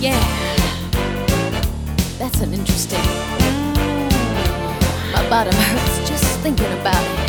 Yeah, that's an interesting. My bottom hurts just thinking about it.